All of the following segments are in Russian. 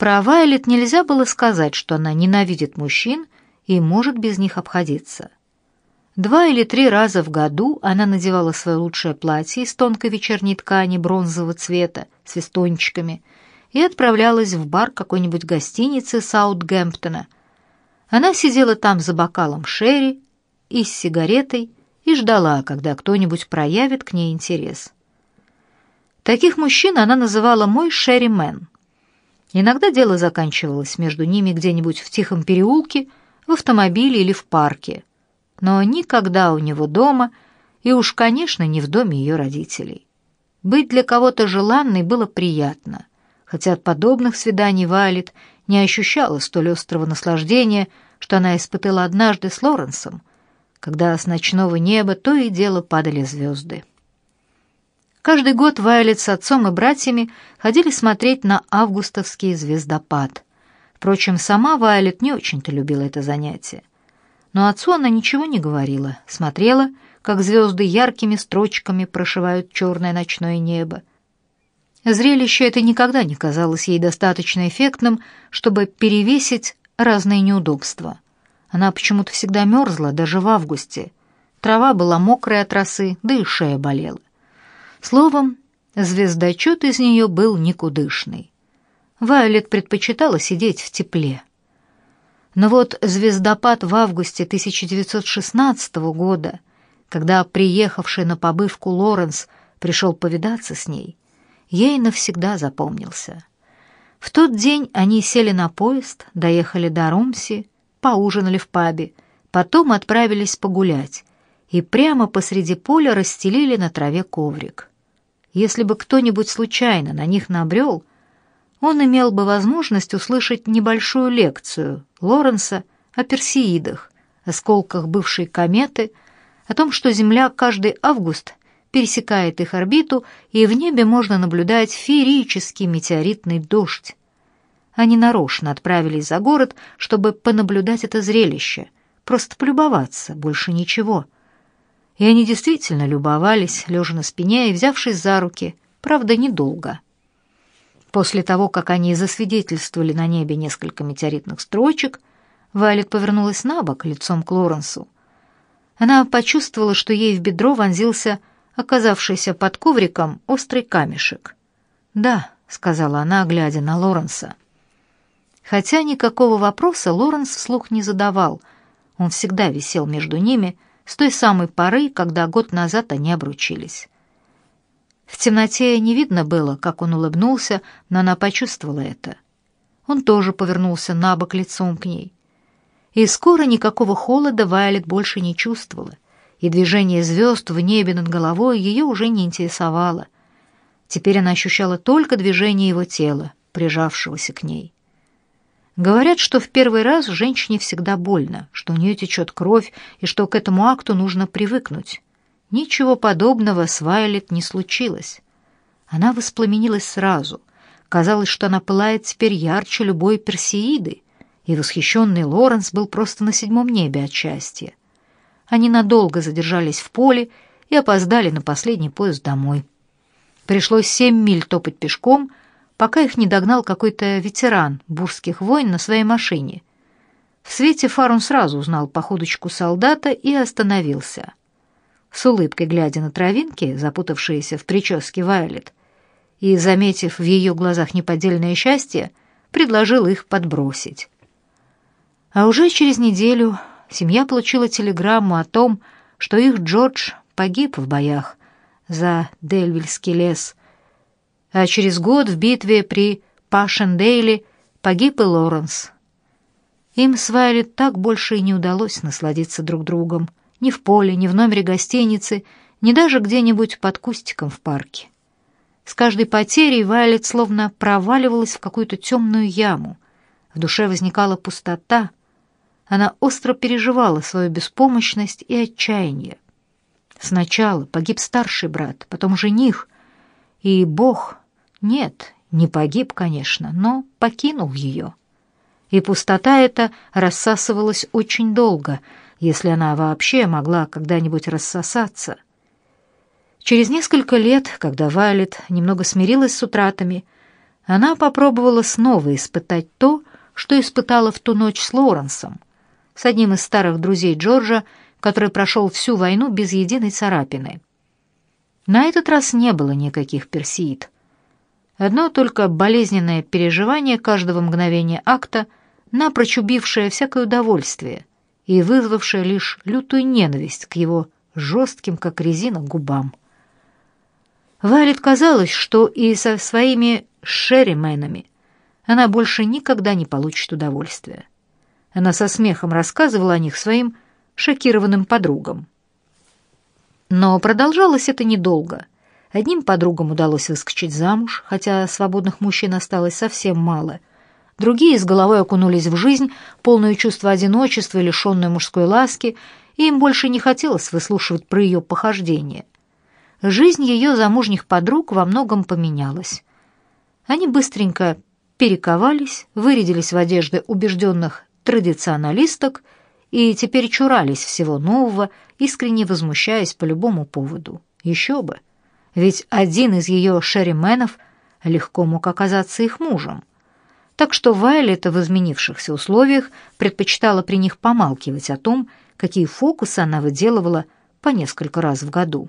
Про Вайлет нельзя было сказать, что она ненавидит мужчин и может без них обходиться. Два или три раза в году она надевала свое лучшее платье из тонкой вечерней ткани бронзового цвета с вестончиками и отправлялась в бар какой-нибудь гостиницы Саутгемптона. Она сидела там за бокалом шерри и с сигаретой и ждала, когда кто-нибудь проявит к ней интерес. Таких мужчин она называла «мой шерри-мен». Иногда дело заканчивалось между ними где-нибудь в тихом переулке, в автомобиле или в парке, но никогда у него дома и уж, конечно, не в доме ее родителей. Быть для кого-то желанной было приятно, хотя от подобных свиданий Вайлет не ощущала столь острого наслаждения, что она испытала однажды с Лоренсом, когда с ночного неба то и дело падали звезды. Каждый год Вайлет с отцом и братьями ходили смотреть на августовский звездопад. Впрочем, сама Вайлет не очень-то любила это занятие. Но отцу она ничего не говорила, смотрела, как звезды яркими строчками прошивают черное ночное небо. Зрелище это никогда не казалось ей достаточно эффектным, чтобы перевесить разные неудобства. Она почему-то всегда мерзла, даже в августе. Трава была мокрая от росы, да и шея болела. Словом, звездочет из нее был никудышный. Вайолет предпочитала сидеть в тепле. Но вот звездопад в августе 1916 года, когда приехавший на побывку Лоренс пришел повидаться с ней, ей навсегда запомнился. В тот день они сели на поезд, доехали до Румси, поужинали в пабе, потом отправились погулять и прямо посреди поля расстелили на траве коврик. Если бы кто-нибудь случайно на них набрел, он имел бы возможность услышать небольшую лекцию Лоренса о персеидах, осколках бывшей кометы, о том, что Земля каждый август пересекает их орбиту, и в небе можно наблюдать феерический метеоритный дождь. Они нарочно отправились за город, чтобы понаблюдать это зрелище, просто полюбоваться, больше ничего — и они действительно любовались, лежа на спине и взявшись за руки, правда, недолго. После того, как они засвидетельствовали на небе несколько метеоритных строчек, Вайлет повернулась на бок лицом к Лоренсу. Она почувствовала, что ей в бедро вонзился оказавшийся под ковриком острый камешек. «Да», — сказала она, глядя на Лоренса. Хотя никакого вопроса Лоренс вслух не задавал, он всегда висел между ними — с той самой поры, когда год назад они обручились. В темноте не видно было, как он улыбнулся, но она почувствовала это. Он тоже повернулся на бок лицом к ней. И скоро никакого холода Вайлет больше не чувствовала, и движение звезд в небе над головой ее уже не интересовало. Теперь она ощущала только движение его тела, прижавшегося к ней. Говорят, что в первый раз женщине всегда больно, что у нее течет кровь и что к этому акту нужно привыкнуть. Ничего подобного с Вайлет не случилось. Она воспламенилась сразу. Казалось, что она пылает теперь ярче любой персеиды, и восхищенный Лоренс был просто на седьмом небе от счастья. Они надолго задержались в поле и опоздали на последний поезд домой. Пришлось семь миль топать пешком, пока их не догнал какой-то ветеран бурских войн на своей машине. В свете фар он сразу узнал походочку солдата и остановился. С улыбкой глядя на травинки, запутавшиеся в прическе Вайолет, и, заметив в ее глазах неподдельное счастье, предложил их подбросить. А уже через неделю семья получила телеграмму о том, что их Джордж погиб в боях за Дельвильский лес а через год в битве при Пашендейле погиб и Лоренс. Им с Вайлет так больше и не удалось насладиться друг другом, ни в поле, ни в номере гостиницы, ни даже где-нибудь под кустиком в парке. С каждой потерей Вайлет словно проваливалась в какую-то темную яму. В душе возникала пустота. Она остро переживала свою беспомощность и отчаяние. Сначала погиб старший брат, потом жених, и Бог нет, не погиб, конечно, но покинул ее. И пустота эта рассасывалась очень долго, если она вообще могла когда-нибудь рассосаться. Через несколько лет, когда Вайлет немного смирилась с утратами, она попробовала снова испытать то, что испытала в ту ночь с Лоренсом, с одним из старых друзей Джорджа, который прошел всю войну без единой царапины. На этот раз не было никаких персиид. Одно только болезненное переживание каждого мгновения акта, напрочь убившее всякое удовольствие и вызвавшее лишь лютую ненависть к его жестким, как резина, губам. Вайлет казалось, что и со своими шеррименами она больше никогда не получит удовольствия. Она со смехом рассказывала о них своим шокированным подругам. Но продолжалось это недолго. Одним подругам удалось выскочить замуж, хотя свободных мужчин осталось совсем мало. Другие с головой окунулись в жизнь, полную чувства одиночества и мужской ласки, и им больше не хотелось выслушивать про ее похождения. Жизнь ее замужних подруг во многом поменялась. Они быстренько перековались, вырядились в одежды убежденных традиционалисток и теперь чурались всего нового, искренне возмущаясь по любому поводу. Еще бы! Ведь один из ее шерименов легко мог оказаться их мужем. Так что Вайлет в изменившихся условиях предпочитала при них помалкивать о том, какие фокусы она выделывала по несколько раз в году.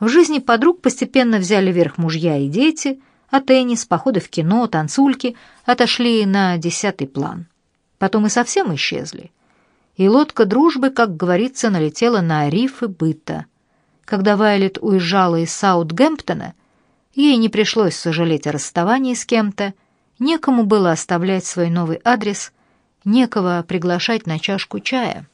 В жизни подруг постепенно взяли верх мужья и дети — а теннис, походы в кино, танцульки отошли на десятый план. Потом и совсем исчезли. И лодка дружбы, как говорится, налетела на рифы быта. Когда Вайлет уезжала из Саутгемптона, ей не пришлось сожалеть о расставании с кем-то, некому было оставлять свой новый адрес, некого приглашать на чашку чая.